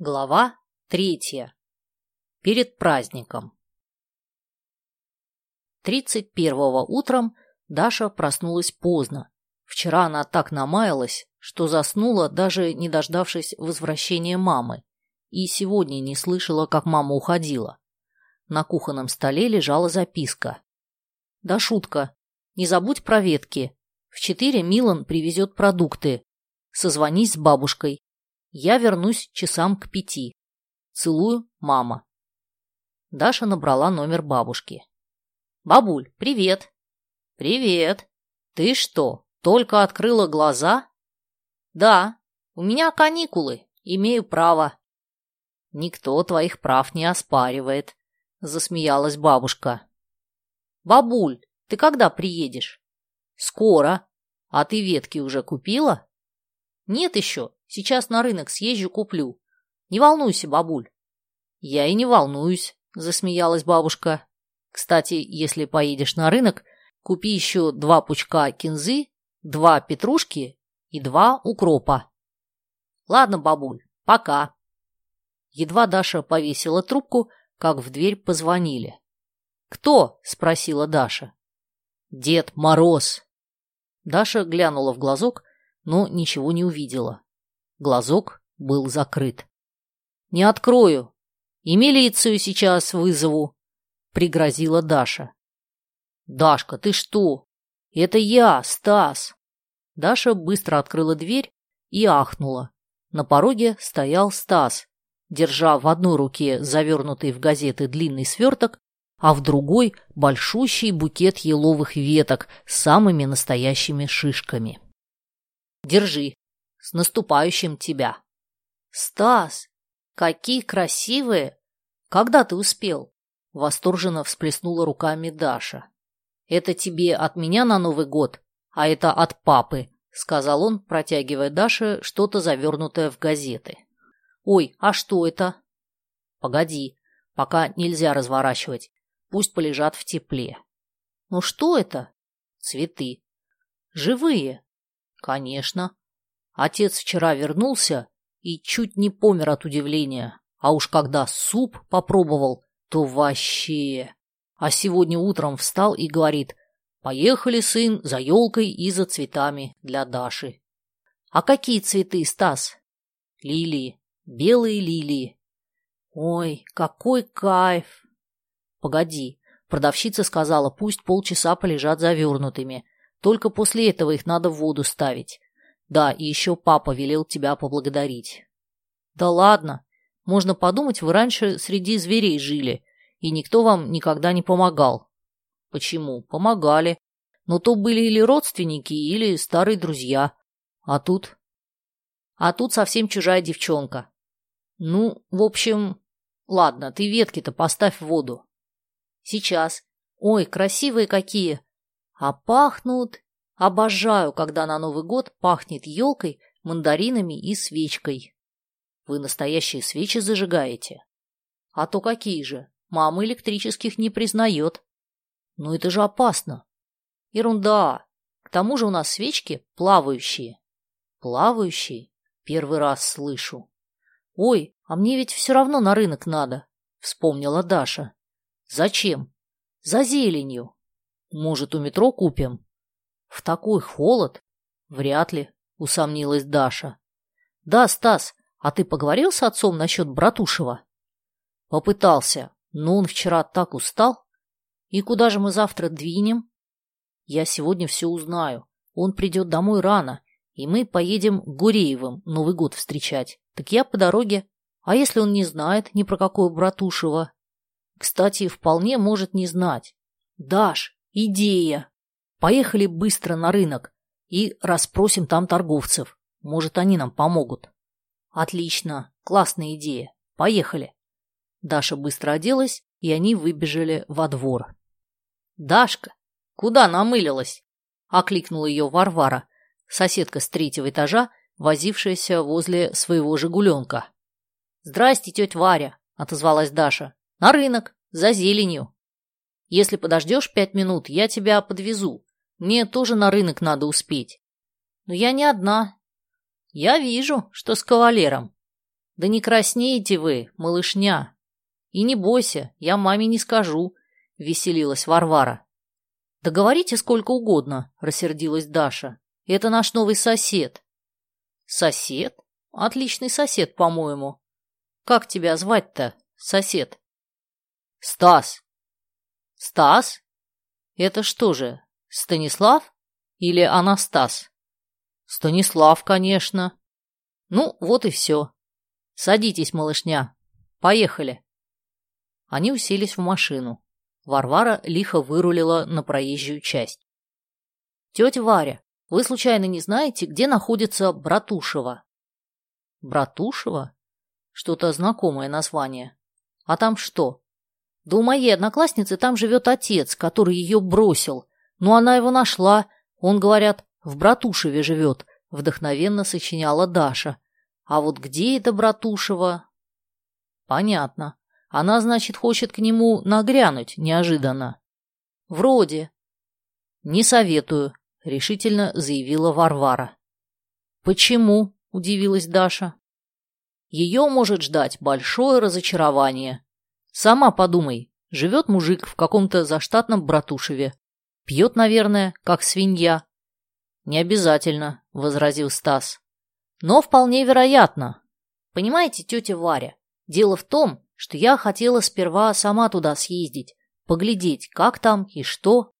Глава третья. Перед праздником. Тридцать первого утром Даша проснулась поздно. Вчера она так намаялась, что заснула, даже не дождавшись возвращения мамы, и сегодня не слышала, как мама уходила. На кухонном столе лежала записка. «Да шутка. Не забудь про ветки. В четыре Милан привезет продукты. Созвонись с бабушкой. Я вернусь часам к пяти. Целую, мама. Даша набрала номер бабушки. Бабуль, привет. Привет. Ты что, только открыла глаза? Да, у меня каникулы, имею право. Никто твоих прав не оспаривает, засмеялась бабушка. Бабуль, ты когда приедешь? Скоро. А ты ветки уже купила? Нет еще, Сейчас на рынок съезжу, куплю. Не волнуйся, бабуль. Я и не волнуюсь, засмеялась бабушка. Кстати, если поедешь на рынок, купи еще два пучка кинзы, два петрушки и два укропа. Ладно, бабуль, пока. Едва Даша повесила трубку, как в дверь позвонили. «Кто?» — спросила Даша. «Дед Мороз». Даша глянула в глазок, но ничего не увидела. Глазок был закрыт. «Не открою. И милицию сейчас вызову», — пригрозила Даша. «Дашка, ты что? Это я, Стас!» Даша быстро открыла дверь и ахнула. На пороге стоял Стас, держа в одной руке завернутый в газеты длинный сверток, а в другой — большущий букет еловых веток с самыми настоящими шишками. «Держи», с наступающим тебя. Стас, какие красивые! Когда ты успел? Восторженно всплеснула руками Даша. Это тебе от меня на Новый год, а это от папы, сказал он, протягивая Даше что-то завернутое в газеты. Ой, а что это? Погоди, пока нельзя разворачивать. Пусть полежат в тепле. Ну что это? Цветы. Живые? Конечно. Отец вчера вернулся и чуть не помер от удивления. А уж когда суп попробовал, то вообще... А сегодня утром встал и говорит, «Поехали, сын, за елкой и за цветами для Даши». «А какие цветы, Стас?» «Лилии, белые лилии». «Ой, какой кайф!» «Погоди, продавщица сказала, пусть полчаса полежат завернутыми. Только после этого их надо в воду ставить. Да, и еще папа велел тебя поблагодарить. Да ладно. Можно подумать, вы раньше среди зверей жили, и никто вам никогда не помогал. Почему? Помогали. Но то были или родственники, или старые друзья. А тут... А тут совсем чужая девчонка. Ну, в общем... Ладно, ты ветки-то поставь в воду. Сейчас. Ой, красивые какие. А пахнут... Обожаю, когда на Новый год пахнет елкой, мандаринами и свечкой. Вы настоящие свечи зажигаете? А то какие же? Мама электрических не признает. Ну это же опасно. Ерунда. К тому же у нас свечки плавающие. Плавающие? Первый раз слышу. Ой, а мне ведь все равно на рынок надо, вспомнила Даша. Зачем? За зеленью. Может, у метро купим? В такой холод? Вряд ли, усомнилась Даша. Да, Стас, а ты поговорил с отцом насчет Братушева? Попытался, но он вчера так устал. И куда же мы завтра двинем? Я сегодня все узнаю. Он придет домой рано, и мы поедем к Гуреевым Новый год встречать. Так я по дороге. А если он не знает ни про какое Братушева? Кстати, вполне может не знать. Даш, идея! Поехали быстро на рынок и расспросим там торговцев. Может, они нам помогут. Отлично, классная идея. Поехали. Даша быстро оделась, и они выбежали во двор. Дашка, куда намылилась? Окликнула ее Варвара, соседка с третьего этажа, возившаяся возле своего «Жигуленка». «Здрасте, тетя Варя», — отозвалась Даша. «На рынок, за зеленью. Если подождешь пять минут, я тебя подвезу. Мне тоже на рынок надо успеть. Но я не одна. Я вижу, что с кавалером. Да не краснеете вы, малышня. И не бойся, я маме не скажу, веселилась Варвара. Да говорите сколько угодно, рассердилась Даша. Это наш новый сосед. Сосед? Отличный сосед, по-моему. Как тебя звать-то, сосед? Стас. Стас? Это что же, Станислав или Анастас? Станислав, конечно. Ну, вот и все. Садитесь, малышня. Поехали. Они уселись в машину. Варвара лихо вырулила на проезжую часть. «Тетя Варя, вы случайно не знаете, где находится Братушева?» «Братушева?» Что-то знакомое название. А там что? Да у моей одноклассницы там живет отец, который ее бросил. Но она его нашла. Он, говорят, в Братушеве живет, вдохновенно сочиняла Даша. А вот где это Братушева? Понятно. Она, значит, хочет к нему нагрянуть неожиданно. Вроде. Не советую, решительно заявила Варвара. Почему? удивилась Даша. Ее может ждать большое разочарование. Сама подумай, живет мужик в каком-то заштатном Братушеве. Пьет, наверное, как свинья. Не обязательно, возразил Стас. Но вполне вероятно. Понимаете, тетя Варя, дело в том, что я хотела сперва сама туда съездить, поглядеть, как там и что.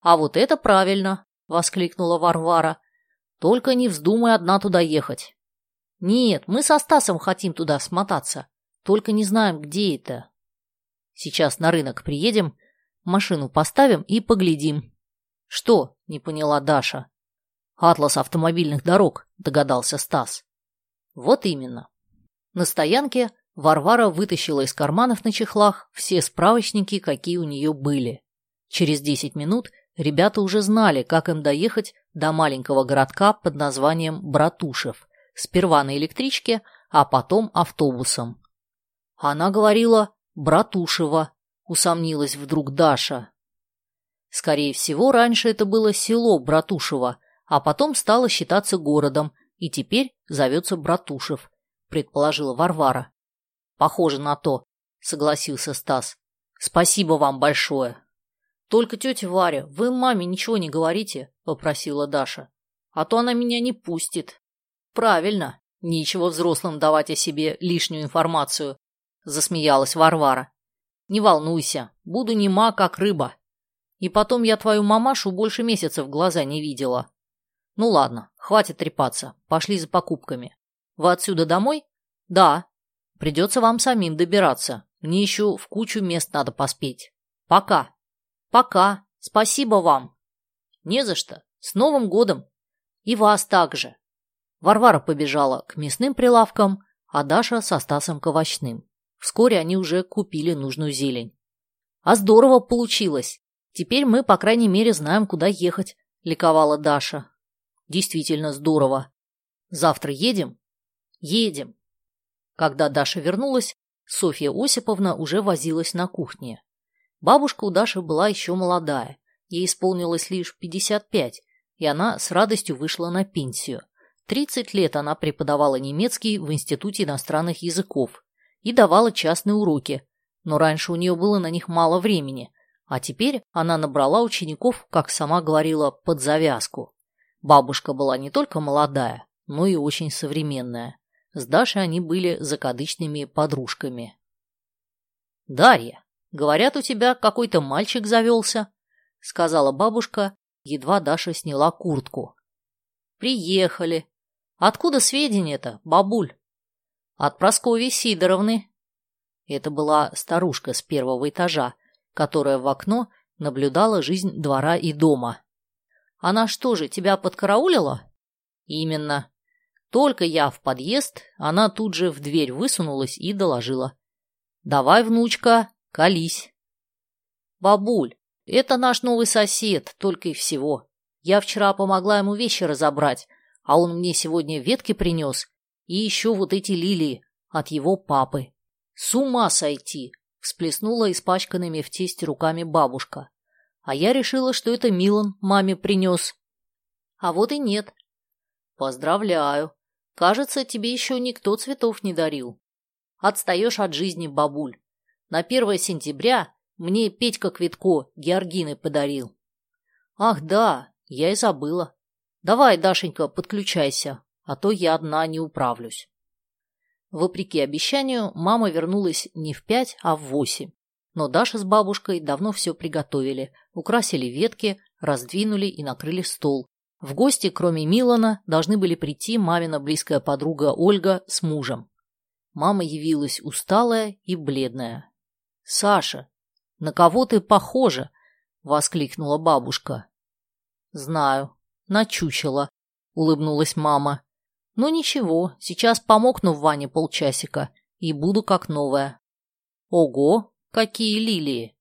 А вот это правильно, воскликнула Варвара. Только не вздумай одна туда ехать. Нет, мы со Стасом хотим туда смотаться, только не знаем, где это. Сейчас на рынок приедем, машину поставим и поглядим. Что? Не поняла Даша. Атлас автомобильных дорог, догадался Стас. Вот именно. На стоянке Варвара вытащила из карманов на чехлах все справочники, какие у нее были. Через десять минут ребята уже знали, как им доехать до маленького городка под названием Братушев, сперва на электричке, а потом автобусом. Она говорила «Братушева», усомнилась вдруг Даша. Скорее всего, раньше это было село Братушево, а потом стало считаться городом, и теперь зовется Братушев, предположила Варвара. Похоже на то, согласился Стас. Спасибо вам большое. Только тетя Варя, вы маме ничего не говорите, попросила Даша. А то она меня не пустит. Правильно, нечего взрослым давать о себе лишнюю информацию, засмеялась Варвара. Не волнуйся, буду нема, как рыба. И потом я твою мамашу больше месяца в глаза не видела. Ну ладно, хватит трепаться, пошли за покупками. Вы отсюда домой? Да, Придется вам самим добираться. Мне еще в кучу мест надо поспеть. Пока. Пока. Спасибо вам. Не за что. С Новым годом. И вас также. Варвара побежала к мясным прилавкам, а Даша со Стасом к овощным. Вскоре они уже купили нужную зелень. А здорово получилось. Теперь мы, по крайней мере, знаем, куда ехать, ликовала Даша. Действительно здорово. Завтра едем? Едем. Когда Даша вернулась, Софья Осиповна уже возилась на кухне. Бабушка у Даши была еще молодая, ей исполнилось лишь 55, и она с радостью вышла на пенсию. 30 лет она преподавала немецкий в Институте иностранных языков и давала частные уроки, но раньше у нее было на них мало времени, а теперь она набрала учеников, как сама говорила, под завязку. Бабушка была не только молодая, но и очень современная. С Дашей они были закадычными подружками. «Дарья, говорят, у тебя какой-то мальчик завелся», — сказала бабушка, едва Даша сняла куртку. «Приехали. Откуда сведения-то, бабуль?» «От Прасковьи Сидоровны». Это была старушка с первого этажа, которая в окно наблюдала жизнь двора и дома. «Она что же, тебя подкараулила?» «Именно. Только я в подъезд, она тут же в дверь высунулась и доложила. «Давай, внучка, колись». «Бабуль, это наш новый сосед, только и всего. Я вчера помогла ему вещи разобрать, а он мне сегодня ветки принес и еще вот эти лилии от его папы. С ума сойти!» — всплеснула испачканными в тесте руками бабушка. А я решила, что это Милан маме принес. А вот и нет. Поздравляю. Кажется, тебе еще никто цветов не дарил. Отстаешь от жизни, бабуль. На 1 сентября мне Петька Квитко Георгины подарил. Ах, да, я и забыла. Давай, Дашенька, подключайся, а то я одна не управлюсь. Вопреки обещанию, мама вернулась не в пять, а в восемь. Но Даша с бабушкой давно все приготовили, украсили ветки, раздвинули и накрыли стол. В гости, кроме Милана, должны были прийти мамина близкая подруга Ольга с мужем. Мама явилась усталая и бледная. «Саша, на кого ты похожа?» — воскликнула бабушка. «Знаю, на чучело», — улыбнулась мама. «Ну ничего, сейчас помокну в ванне полчасика и буду как новая». «Ого, какие лилии!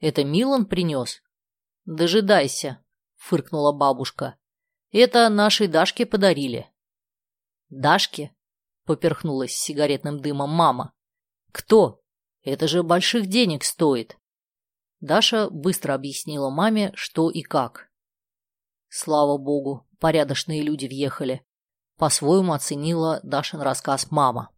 Это Милан принес?» «Дожидайся», — фыркнула бабушка. «Это нашей Дашке подарили». «Дашке?» поперхнулась сигаретным дымом мама. Кто? Это же больших денег стоит. Даша быстро объяснила маме, что и как. Слава богу, порядочные люди въехали. По-своему оценила Дашин рассказ мама.